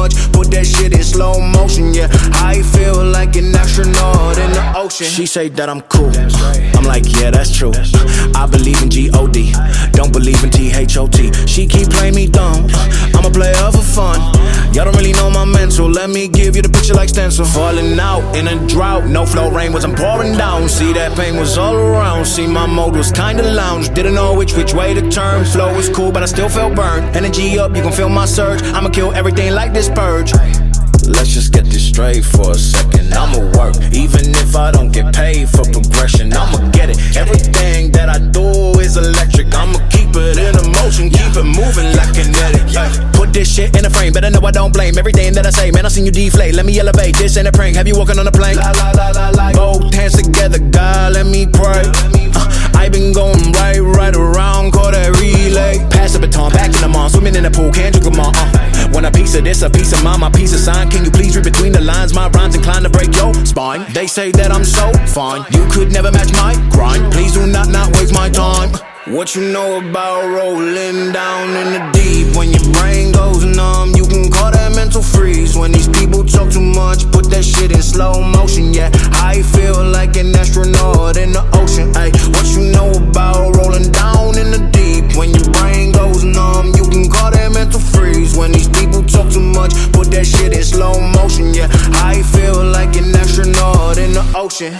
much, put that shit in slow motion. Yeah, I feel like an astronaut in the ocean. She say that I'm cool. I'm like, yeah, that's true. I Let me give you the picture like stencil. Falling out in a drought. No flow rain wasn't pouring down. See that pain was all around. See my mode was kinda lounge. Didn't know which which way to turn. Flow was cool, but I still felt burned. Energy up, you can feel my surge. I'ma kill everything like this purge. Let's just get this straight for a second. I'ma work, even if I don't get paid for progression. I don't blame everything that I say. Man, I seen you deflate. Let me elevate. This ain't a prank. Have you walking on a plane? Both hands together, God, let me pray. Uh, I been going right, right around, call that relay. Pass the baton, back in the mall, swimming in the pool, can't drink them all. Uh. Want a piece of this, a piece of mine, my piece of sign. Can you please read between the lines? My rhymes inclined to break your spine. They say that I'm so fine, you could never match my grind. Please do not not waste my time. What you know about rolling down in the deep? When your brain goes that shit in slow motion. Yeah, I feel like an astronaut in the ocean.